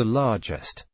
the largest.